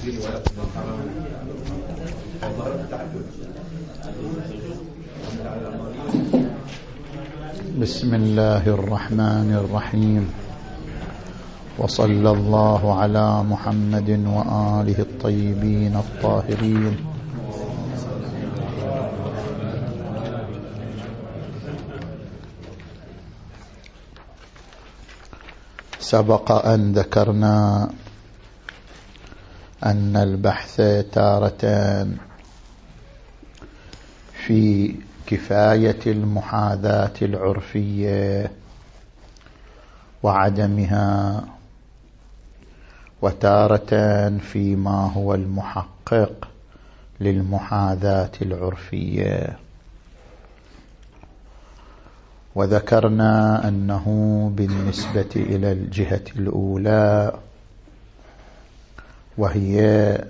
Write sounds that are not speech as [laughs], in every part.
بسم الله الرحمن الرحيم. وصلى الله على محمد وآله الطيبين الطاهرين. سبق أن ذكرنا أن البحث تارة في كفاية المحاذاة العرفية وعدمها وتارة فيما هو المحقق للمحاذاة العرفية. وذكرنا أنه بالنسبة إلى الجهة الأولى وهي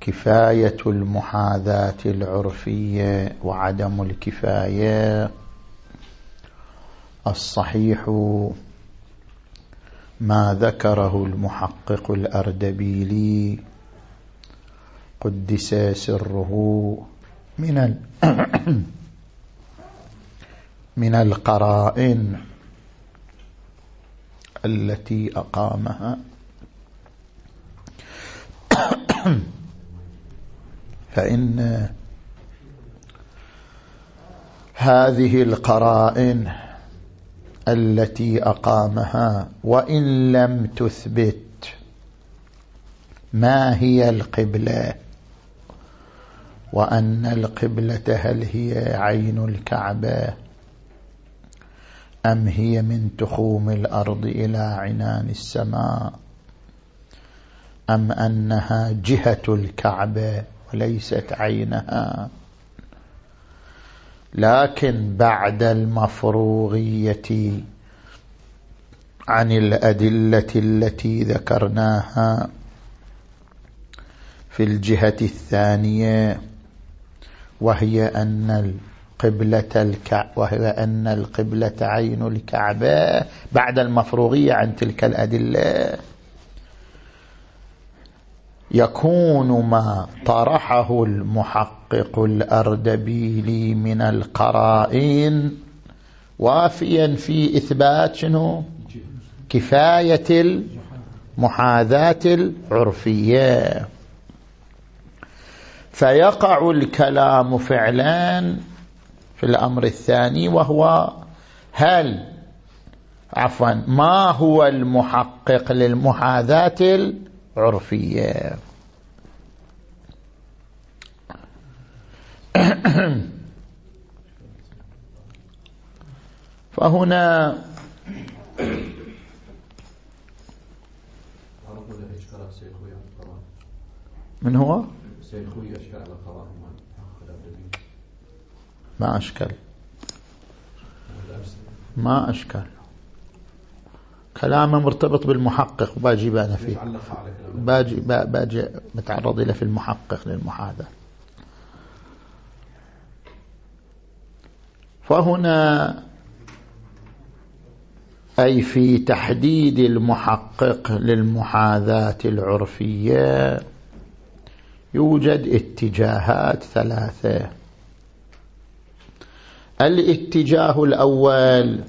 كفاية المحاذاة العرفية وعدم الكفاية. الصحيح ما ذكره المحقق الأردبيلي قدس سره من [coughs] من القرائن التي أقامها. [coughs] فإن هذه القرائن التي أقامها وإن لم تثبت ما هي القبلة وأن القبلة هل هي عين الكعبة أم هي من تخوم الأرض إلى عنان السماء أم أنها جهة الكعبة وليست عينها. لكن بعد المفروغية عن الأدلة التي ذكرناها في الجهة الثانية وهي أن القبلة الكع وهي أن القبلة عين الكعبة بعد المفروغية عن تلك الأدلة. يكون ما طرحه المحقق الأردبيلي من القرائن وافيا في إثبات شنو؟ كفاية المحاذاة العرفية. فيقع الكلام فعلا في الأمر الثاني وهو هل عفوا ما هو المحقق للمحاذاة عرفية [coughs] فهنا من هو؟ ما أشكل. ما أشكل. كلامه مرتبط بالمحقق وباجي أنا فيه. باجي, باجي متعرض إلى في المحقق للمحاذاة. فهنا أي في تحديد المحقق للمحاذاة العرفية يوجد اتجاهات ثلاثة. الاتجاه الأول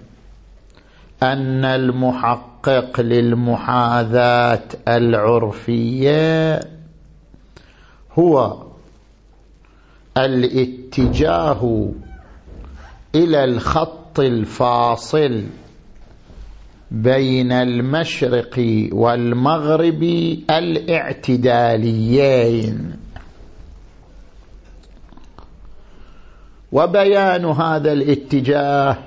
أن المحقق للمحاذاة العرفية هو الاتجاه إلى الخط الفاصل بين المشرق والمغرب الاعتداليين. وبيان هذا الاتجاه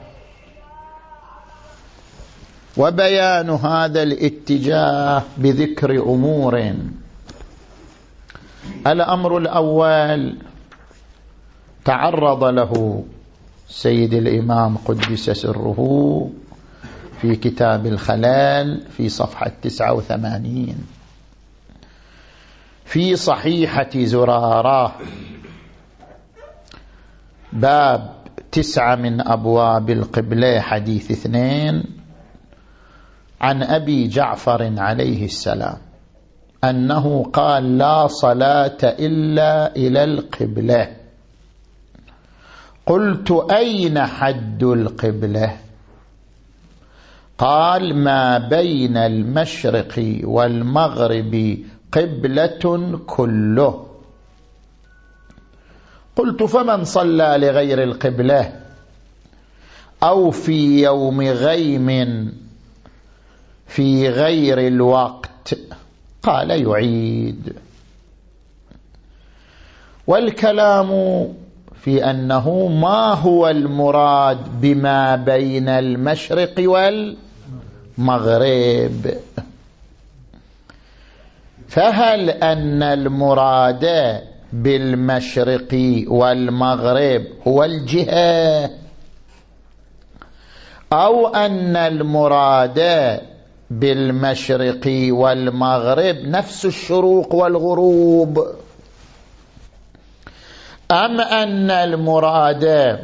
وبيان هذا الاتجاه بذكر أمور. الأمر الأول تعرض له سيد الإمام قدس سره في كتاب الخلال في صفحة 89 في صحيحة زرارة باب تسعة من أبواب القبلة حديث اثنين. عن أبي جعفر عليه السلام أنه قال لا صلاة إلا إلى القبلة. قلت أين حد القبلة؟ قال ما بين المشرق والمغرب قبلة كله. قلت فمن صلى لغير القبلة؟ أو في يوم غيم في غير الوقت. قال يعيد. والكلام في أنه ما هو المراد بما بين المشرق والمغرب؟ فهل أن المراد بالمشرق والمغرب هو الجهة؟ أو أن المراد بالمشرق والمغرب نفس الشروق والغروب. أم أن المراد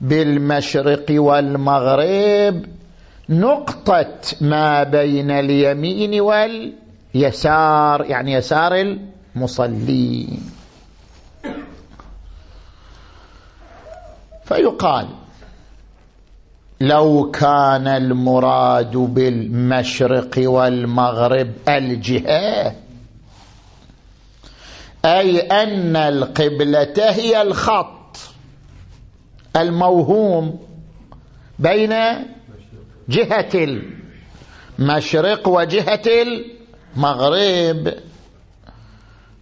بالمشرق والمغرب نقطة ما بين اليمين واليسار يعني يسار المصلين. فيقال لو كان المراد بالمشرق والمغرب الجهة أي أن القبلة هي الخط الموهوم بين جهة المشرق وجهة المغرب.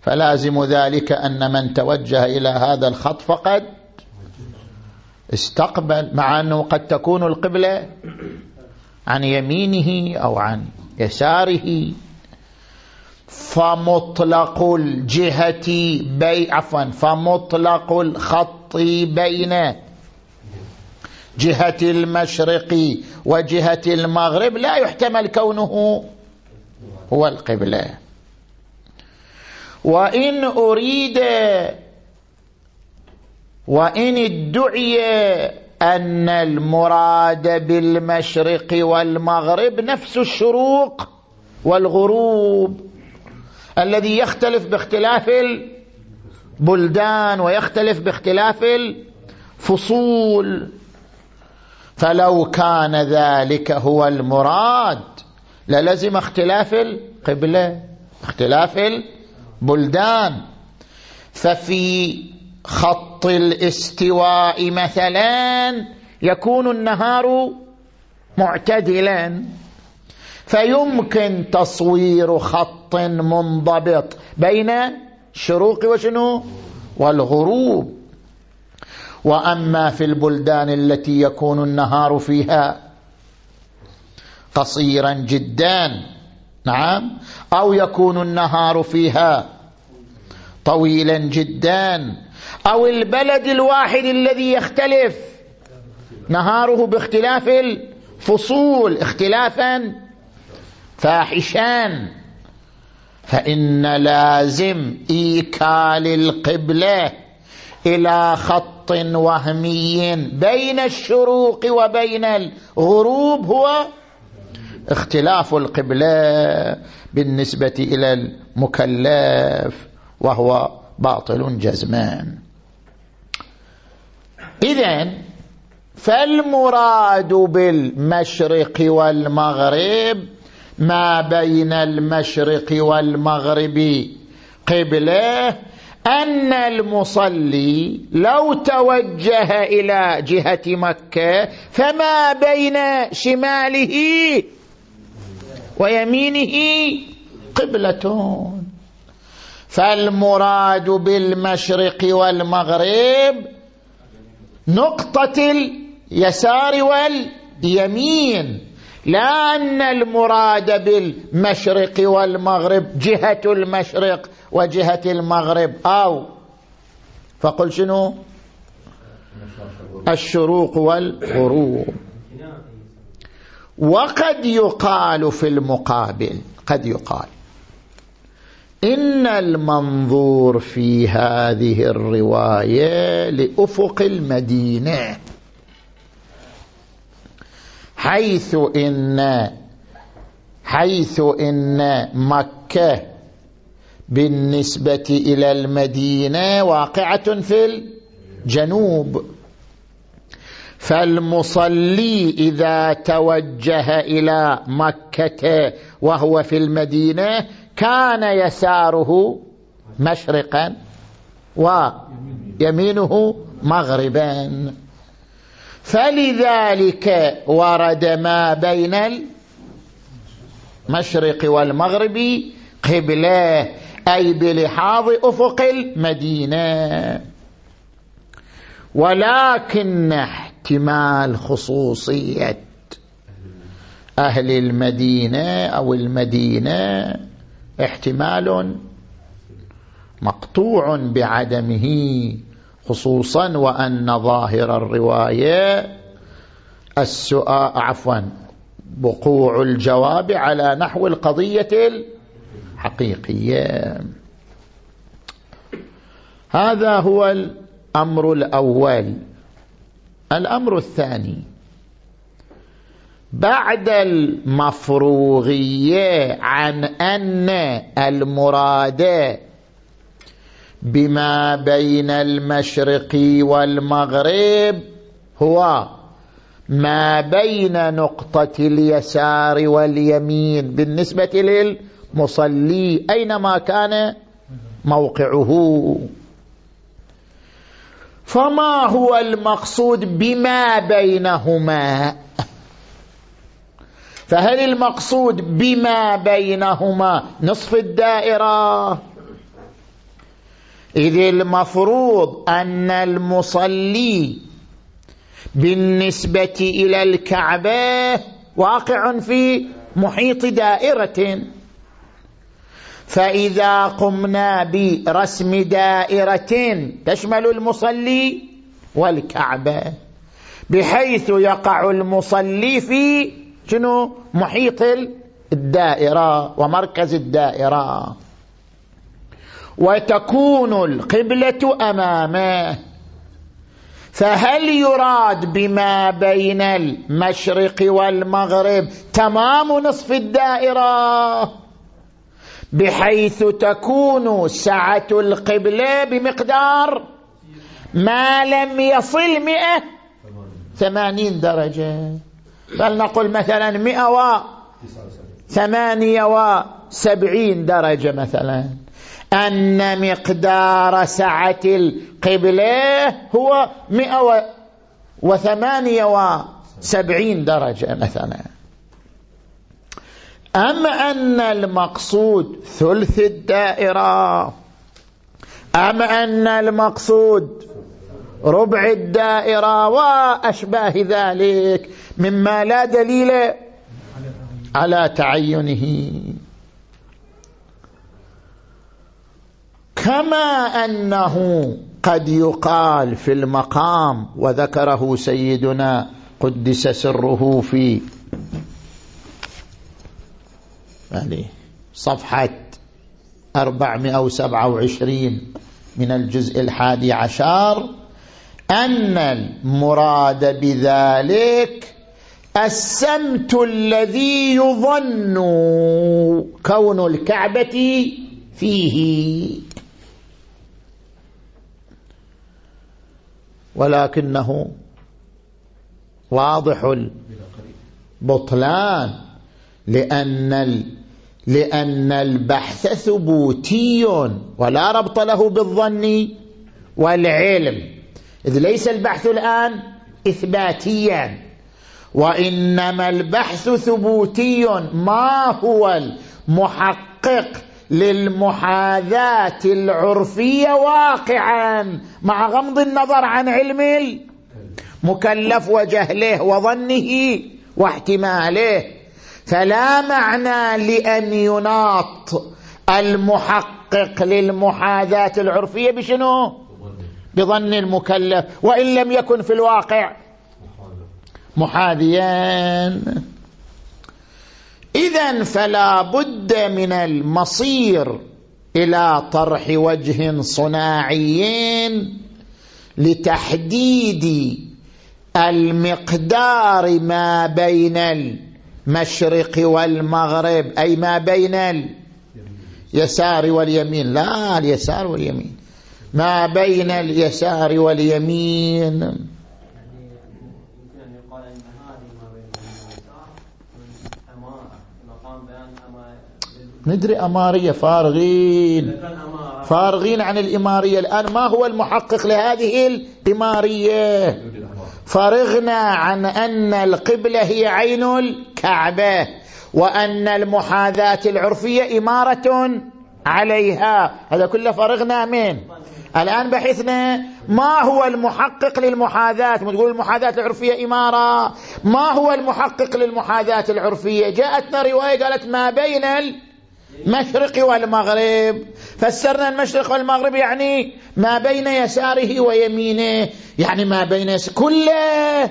فلازم ذلك أن من توجه إلى هذا الخط فقد استقبل مع أنه قد تكون القبلة عن يمينه أو عن يساره. فمطلق الجهة بي عفوا فمطلق الخط بين جهة المشرق وجهة المغرب. لا يحتمل كونه هو القبلة. وإن أريد وإن ادعي أن المراد بالمشرق والمغرب نفس الشروق والغروب الذي يختلف باختلاف البلدان ويختلف باختلاف الفصول. فلو كان ذلك هو المراد للزم اختلاف القبلة اختلاف البلدان. ففي خط الاستواء مثلا يكون النهار معتدلا. فيمكن تصوير خط منضبط بين الشروق وشنو والغروب. وأما في البلدان التي يكون النهار فيها قصيرا جدا نعم أو يكون النهار فيها طويلا جدا. أو البلد الواحد الذي يختلف. نهاره باختلاف الفصول. اختلافا فاحشان فإن لازم إيكال القبلة إلى خط وهمي بين الشروق وبين الغروب هو اختلاف القبلة بالنسبة إلى المكلف. وهو باطل جزمان. إذن فالمراد بالمشرق والمغرب ما بين المشرق والمغرب قبله أن المصلي لو توجه إلى جهة مكة فما بين شماله ويمينه قبلتون فالمراد بالمشرق والمغرب نقطة اليسار واليمين لا أن المراد بالمشرق والمغرب جهة المشرق وجهة المغرب. أو فقل شنو؟ الشروق والغروب. وقد يقال في المقابل قد يقال. إن المنظور في هذه الرواية لأفق المدينة. حيث إن حيث إن مكة بالنسبة إلى المدينة واقعة في الجنوب. فالمصلي إذا توجه إلى مكة وهو في المدينة كان يساره مشرقا ويمينه مغربا. فلذلك ورد ما بين المشرق والمغرب قبله أي بلحاظ أفق المدينة. ولكن احتمال خصوصية أهل المدينة أو المدينة احتمال مقطوع بعدمه خصوصا وأن ظاهر الرواية السؤال عفوا وقوع الجواب على نحو القضية الحقيقية. هذا هو الأمر الأول. الأمر الثاني بعد المفروغية عن أن المراد بما بين المشرق والمغرب هو ما بين نقطة اليسار واليمين. بالنسبة للمصلي أينما كان موقعه. فما هو المقصود بما بينهما؟ فهل المقصود بما بينهما نصف الدائرة؟ إذ المفروض أن المصلي بالنسبة إلى الكعبة واقع في محيط دائرة. فإذا قمنا برسم دائرة تشمل المصلي والكعبة بحيث يقع المصلي في شنو؟ محيط الدائرة ومركز الدائرة. وتكون القبلة أمامه. فهل يراد بما بين المشرق والمغرب تمام نصف الدائرة؟ بحيث تكون سعة القبلة بمقدار ما لم يصل مئة ثمانين درجة. فلنقل مثلا مئة وثمانية وسبعين درجة مثلا. أن مقدار سعة القبلة هو مئة وثمانية وسبعين درجة مثلا. أم أن المقصود ثلث الدائرة أم أن المقصود ربع الدائرة وأشباه ذلك. مما لا دليل على تعينه. كما أنه قد يقال في المقام وذكره سيدنا قدس سره في يعني صفحة 427 من الجزء الحادي عشر أن المراد بذلك السمت الذي يظن كون الكعبة فيه. ولكنه واضح البطلان. لأن لأن البحث ثبوتي ولا ربط له بالظن والعلم. إذ ليس البحث الآن إثباتيا. وإنما البحث ثبوتي ما هو المحقق للمحاذاة العرفية واقعا مع غمض النظر عن علم المكلف وجهله وظنه واحتماله. فلا معنى لأن يناط المحقق للمحاذاة العرفية بشنو؟ بظن المكلف. وإن لم يكن في الواقع محاذيا إذا فلا بد من المصير إلى طرح وجه صناعي لتحديد المقدار ما بين المشرق والمغرب أي ما بين اليسار واليمين. لا اليسار واليمين. ما بين اليسار واليمين. ندري أمارية فارغين. فارغين عن الإمارية. الآن ما هو المحقق لهذه الإمارية؟ فرغنا عن أن القبلة هي عين الكعبة وأن المحاذاة العرفية إمارة عليها. هذا كله فرغنا من؟ الآن بحثنا ما هو المحقق للمحاذاة؟ تقول المحاذاة العرفية إمارة. ما هو المحقق للمحاذاة العرفية؟ جاءتنا رواية قالت ما بين المشرق والمغرب. فسرنا المشرق والمغرب يعني ما بين يساره ويمينه يعني ما بين يس... كله. [laughs]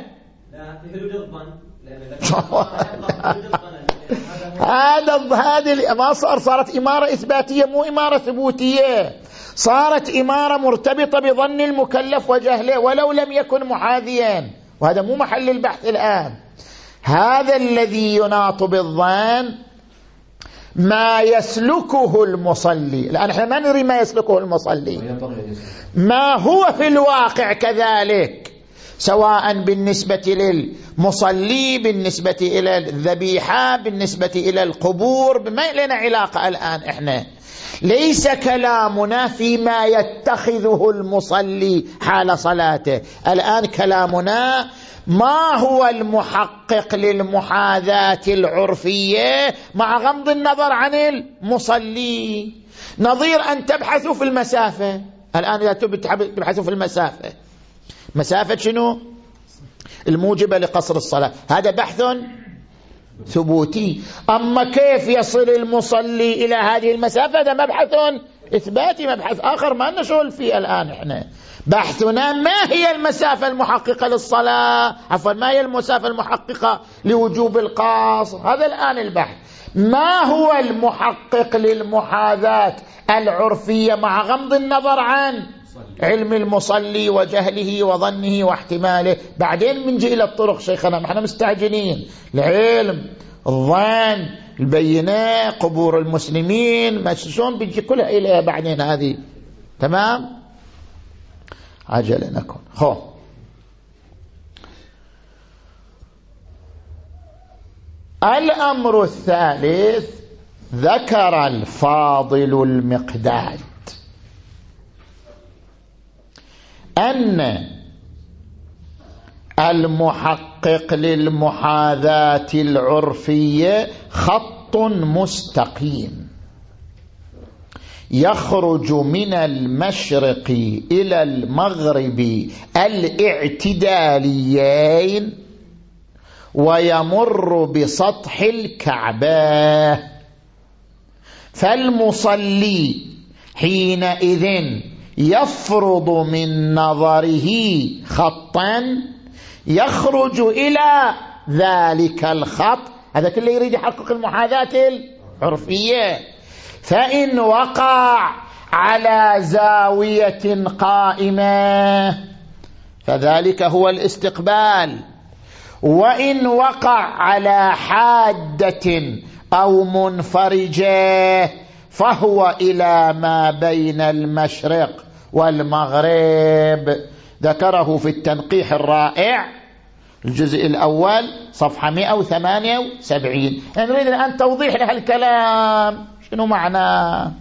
هذا هذه ما صار صارت إمارة إثباتية مو إمارة ثبوتية. صارت إمارة مرتبطة بظن المكلف وجهله ولو لم يكن محاذيا. وهذا مو محل البحث الآن. هذا الذي يناط بالظن ما يسلكه المصلي. الآن إحنا ما ندري ما يسلكه المصلي. ما هو في الواقع كذلك؟ سواء بالنسبة للمصلي بالنسبة إلى الذبيحة بالنسبة إلى القبور ما لنا علاقة الآن إحنا. ليس كلامنا فيما يتخذه المصلي حال صلاته. الآن كلامنا ما هو المحقق للمحاذاة العرفية مع غمض النظر عن المصلي؟ نظير أن تبحثوا في المسافة. الآن إذا تبحثوا في المسافة. مسافة شنو؟ الموجبة لقصر الصلاة. هذا بحث ثبوتي. أما كيف يصل المصلي إلى هذه المسافة؟ هذا مبحث إثباتي مبحث آخر ما نشغل فيه الآن إحنا. بحثنا ما هي المسافة المحققة للصلاة؟ عفوا ما هي المسافة المحققة لوجوب القاصر هذا الآن البحث. ما هو المحقق للمحاذاة العرفية مع غمض النظر عن علم المصلي وجهله وظنه واحتماله. بعدين بنجي إلى الطرق شيخنا ما إحنا مستعجلين. العلم الظن البينة قبور المسلمين ما شلون بنجي كلها إليها بعدين هذه؟ تمام؟ عجل نكن خو الأمر الثالث ذكر الفاضل المقداد أن المحقق للمحاذاة العرفية خط مستقيم. يخرج من المشرق إلى المغرب الاعتداليين ويمر بسطح الكعبة. فالمصلي حينئذ يفرض من نظره خطا يخرج إلى ذلك الخط. هذا كله يريد يحقق المحاذاة العرفية. فإن وقع على زاوية قائمة فذلك هو الاستقبال. وإن وقع على حادة أو منفرجة فهو إلى ما بين المشرق والمغرب. ذكره في التنقيح الرائع الجزء الأول صفحة 178 يعني نريد الآن توضيح لهالكلام شنو معناه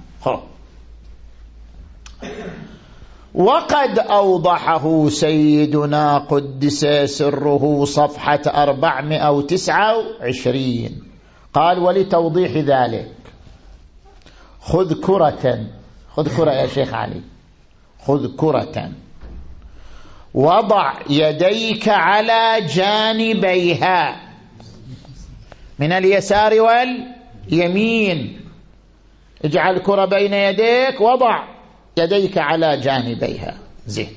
وقد أوضحه سيدنا قدس سره صفحة 429 قال ولتوضيح ذلك خذ كرة. خذ كرة يا شيخ علي. خذ كرة. وضع يديك على جانبيها. من اليسار واليمين. اجعل كرة بين يديك. وضع يديك على جانبيها. زين.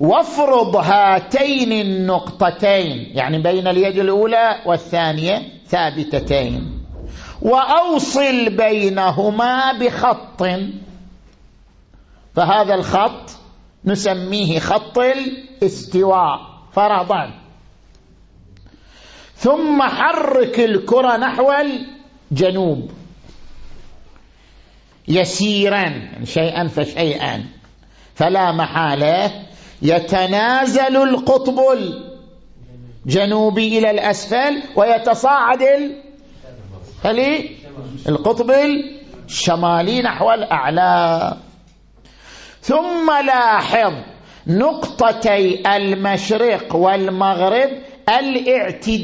وافرض هاتين النقطتين. يعني بين اليد الأولى والثانية ثابتتين. وأوصل بينهما بخط. فهذا الخط نسميه خط الاستواء فرضا. ثم حرك الكرة نحو الجنوب. يسيرا يعني شيئا فشيئا. فلا محالة. يتنازل القطب الجنوبي إلى الأسفل ويتصاعد القطب الشمالي نحو الأعلى. ثم لاحظ نقطتي المشرق والمغرب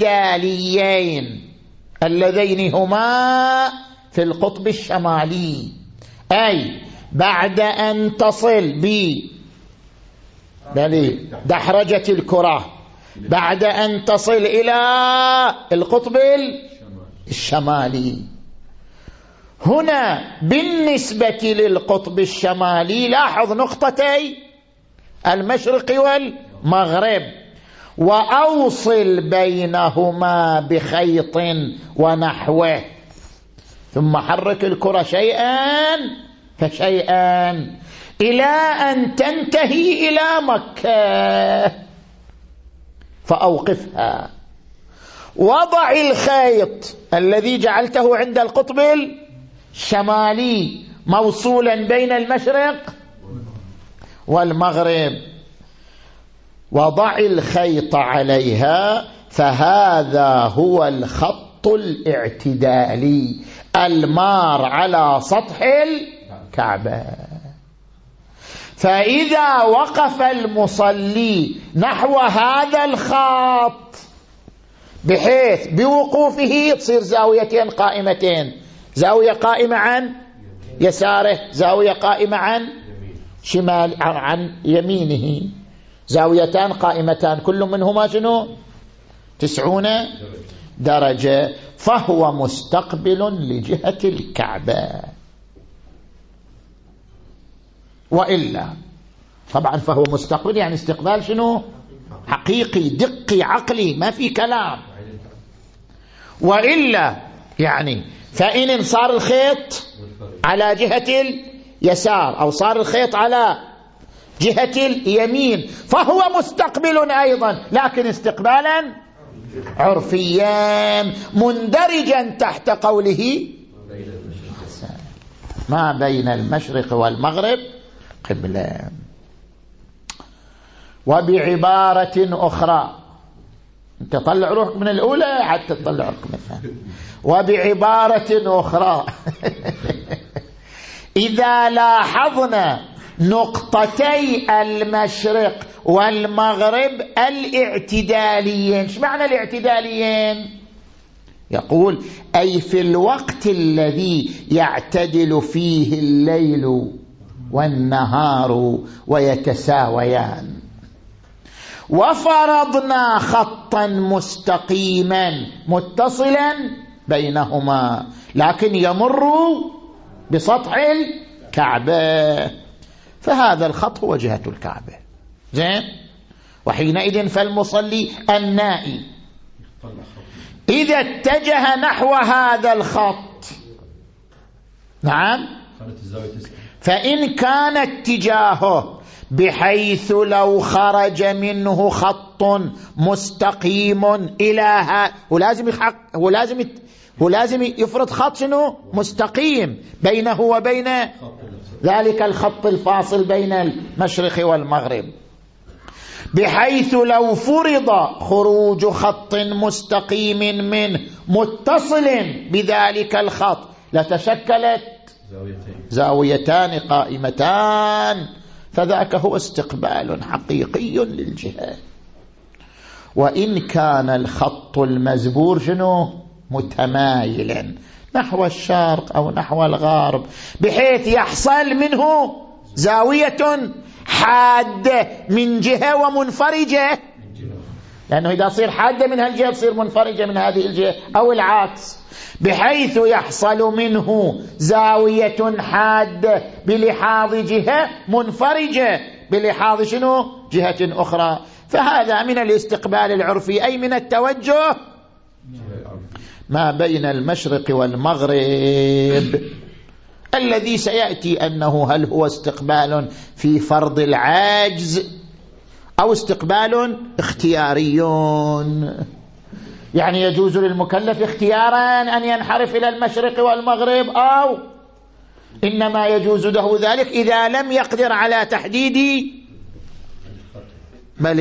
الاعتداليين اللذين هما في القطب الشمالي. أي بعد أن تصل ب دحرجة الكرة بعد أن تصل إلى القطب الشمالي هنا بالنسبة للقطب الشمالي لاحظ نقطتي المشرق والمغرب وأوصل بينهما بخيط ونحوه. ثم حرك الكرة شيئا فشيئا إلى أن تنتهي إلى مكة. فأوقفها. وضع الخيط الذي جعلته عند القطب الشمالي موصولا بين المشرق والمغرب. وضع الخيط عليها فهذا هو الخط الاعتدالي المار على سطح الكعبة. فإذا وقف المصلي نحو هذا الخط بحيث بوقوفه تصير زاويتين قائمتين. زاوية قائمة عن يساره زاوية قائمة عن شمال عن يمينه. زاويتان قائمتان كل منهما شنو؟ تسعون درجة. فهو مستقبل لجهة الكعبة. وإلا طبعا فهو مستقبل يعني استقبال شنو؟ حقيقي دقي عقلي ما في كلام. وإلا يعني فإن صار الخيط على جهة اليسار أو صار الخيط على جهة اليمين فهو مستقبل أيضا لكن استقبالا عرفيا مندرجا تحت قوله ما بين المشرق والمغرب قبلة وبعبارة أخرى انت طلع روحك من الأولى حتى تطلع روحك من الثانية. وبعبارة أخرى. [laughs] إذا لاحظنا نقطتي المشرق والمغرب الاعتداليين. إيش معنى الاعتداليين؟ يقول أي في الوقت الذي يعتدل فيه الليل والنهار ويتساويان. وفرضنا خطا مستقيما متصلا بينهما. لكن يمر بسطح الكعبة. فهذا الخط هو جهة الكعبة. زين؟ وحينئذ فالمصلي النائي. إذا اتجه نحو هذا الخط. نعم؟ فإن كان اتجاهه بحيث لو خرج منه خط مستقيم إلى ها ولازم يحق ولازم ولازم يفرض خط شنو؟ مستقيم بينه وبين ذلك الخط الفاصل بين المشرق والمغرب. بحيث لو فرض خروج خط مستقيم منه متصل بذلك الخط لتشكلت زاويتان قائمتان. فذاك هو استقبال حقيقي للجهة وإن كان الخط المزبور شنو؟ متمايلا. نحو الشرق أو نحو الغرب. بحيث يحصل منه زاوية حادة من جهة ومنفرجة. لأنه إذا صير حادة من هالجهة تصير منفرجة من هذه الجهة أو العكس. بحيث يحصل منه زاوية حادة بلحاظ جهة منفرجة. بلحاظ شنو؟ جهة أخرى. فهذا من الاستقبال العرفي. أي من التوجه؟ ما بين المشرق والمغرب. الذي سيأتي أنه هل هو استقبال في فرض العاجز أو استقبال اختياري يعني يجوز للمكلف اختيارا أن ينحرف إلى المشرق والمغرب أو إنما يجوز له ذلك إذا لم يقدر على تحديد بل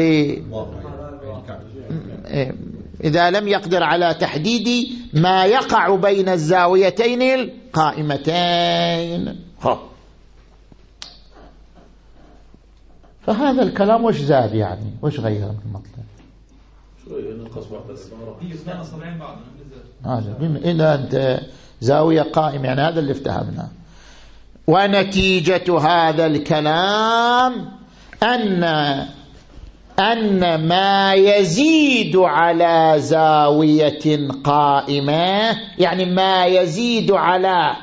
إذا لم يقدر على تحديد ما يقع بين الزاويتين القائمتين. فهذا الكلام وش زاد يعني؟ وش غير من المطلب إذا أنت زاوية قائمة يعني هذا اللي افتهمناه. ونتيجة هذا الكلام أن أن ما يزيد على زاوية قائمة يعني ما يزيد على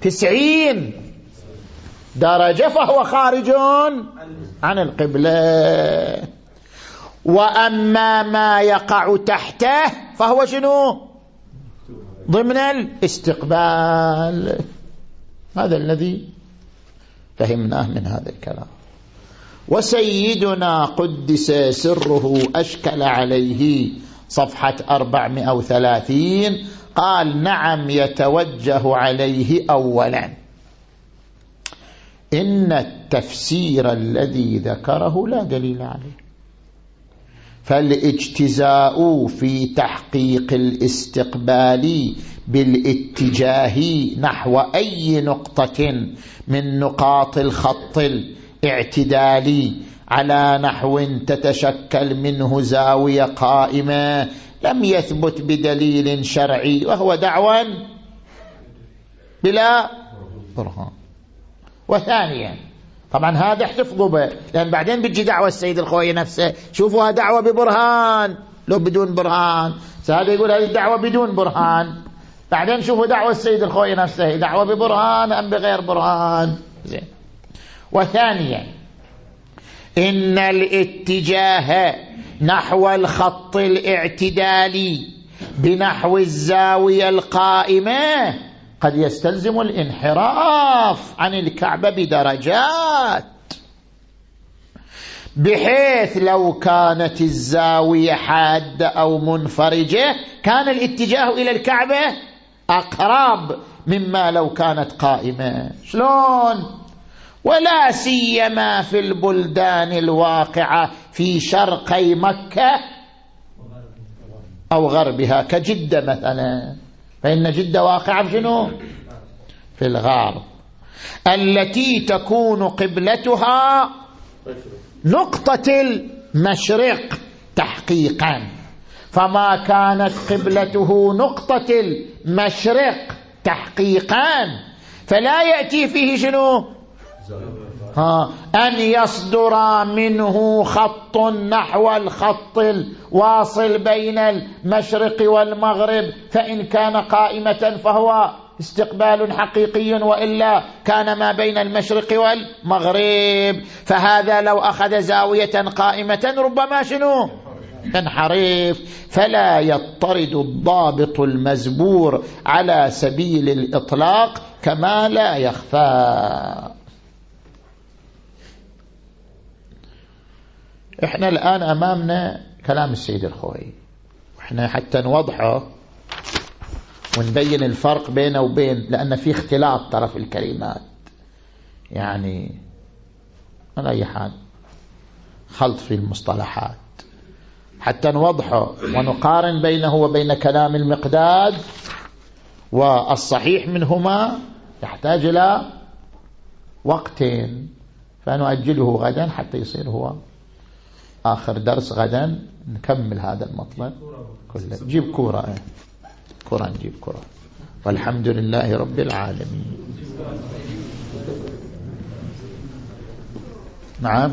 تسعين درجة فهو خارج عن القبلة. وأما ما يقع تحته فهو شنو؟ ضمن الاستقبال. هذا الذي فهمناه من هذا الكلام. وسيدنا قدس سره أشكل عليه صفحة 430 قال نعم يتوجه عليه أولا. إن التفسير الذي ذكره لا دليل عليه. فالاجتزاء في تحقيق الاستقبال بالاتجاه نحو أي نقطة من نقاط الخط الاعتدالي على نحو تتشكل منه زاوية قائمة لم يثبت بدليل شرعي وهو دعوى بلا برهان. وثانيا. طبعا هذا احتفظوا به لأن بعدين بتجي دعوة السيد الخوي نفسه شوفوها دعوة ببرهان. لو بدون برهان. هذا يقول هذه الدعوة بدون برهان. بعدين شوفوا دعوة السيد الخوي نفسه دعوة ببرهان أم بغير برهان. زين. وثانيا إن الاتجاه نحو الخط الاعتدالي بنحو الزاوية القائمة قد يستلزم الانحراف عن الكعبة بدرجات. بحيث لو كانت الزاوية حادة أو منفرجة كان الاتجاه إلى الكعبة أقرب مما لو كانت قائمة. شلون؟ ولا سيما في البلدان الواقعة في شرقي مكة أو غربها كجدة مثلا. فإن جدة واقعة شنو؟ في الغرب التي تكون قبلتها نقطة المشرق تحقيقا. فما كانت قبلته نقطة المشرق تحقيقا. فلا يأتي فيه شنو؟ ها أن يصدر منه خط نحو الخط الواصل بين المشرق والمغرب فإن كان قائمة فهو استقبال حقيقي وإلا كان ما بين المشرق والمغرب. فهذا لو أخذ زاوية قائمة ربما شنو؟ تنحرف فلا يطرد الضابط المزبور على سبيل الإطلاق كما لا يخفى. إحنا الآن أمامنا كلام السيد الخوي. إحنا حتى نوضحه ونبين الفرق بينه وبين لأن في اختلاط طرف الكلمات. يعني على أي حال؟ خلط في المصطلحات. حتى نوضحه ونقارن بينه وبين كلام المقداد والصحيح منهما يحتاج إلى وقتين. فنؤجله غدا حتى يصير هو آخر درس غدا نكمل هذا المطلب كله. جيب كورة كورة نجيب كورة. والحمد لله رب العالمين. نعم.